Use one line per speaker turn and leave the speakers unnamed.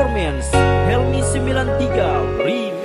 Performance Helmi 93 Remix